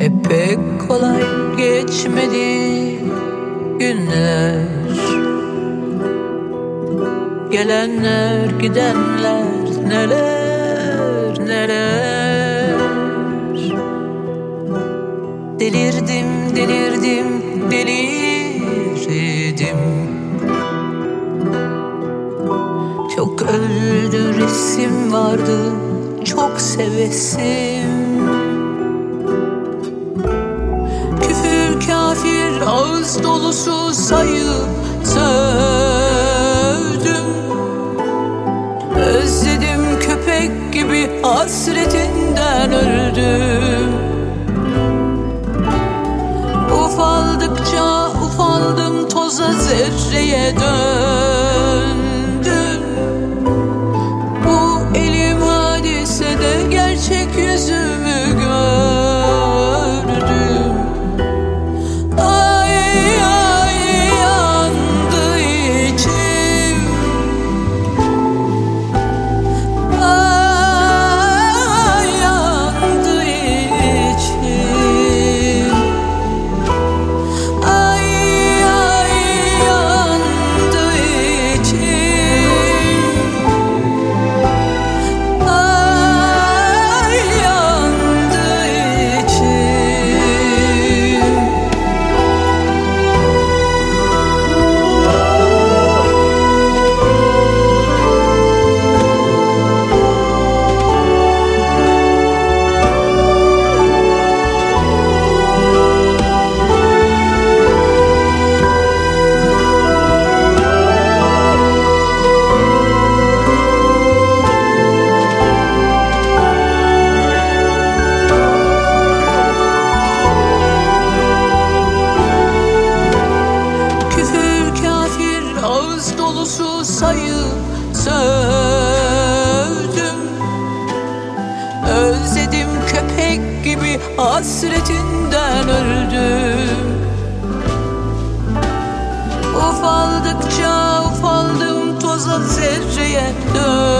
E pek kolay geçmedi günler. Gelenler gidenler neler neler? Delirdim delirdim delirdim Çok öldü resim vardı çok sevesim kafir ağız dolusu sayıp sövdüm Özledim köpek gibi hasretinden öldüm. Ufaldıkça ufaldım toza zerreye döndüm. Bu elim hadisede gerçek yüzümü dolusu sayıp sövdüm. Özledim köpek gibi hasretinden öldüm. Ufaldıkça ufaldım toza zerreye döndüm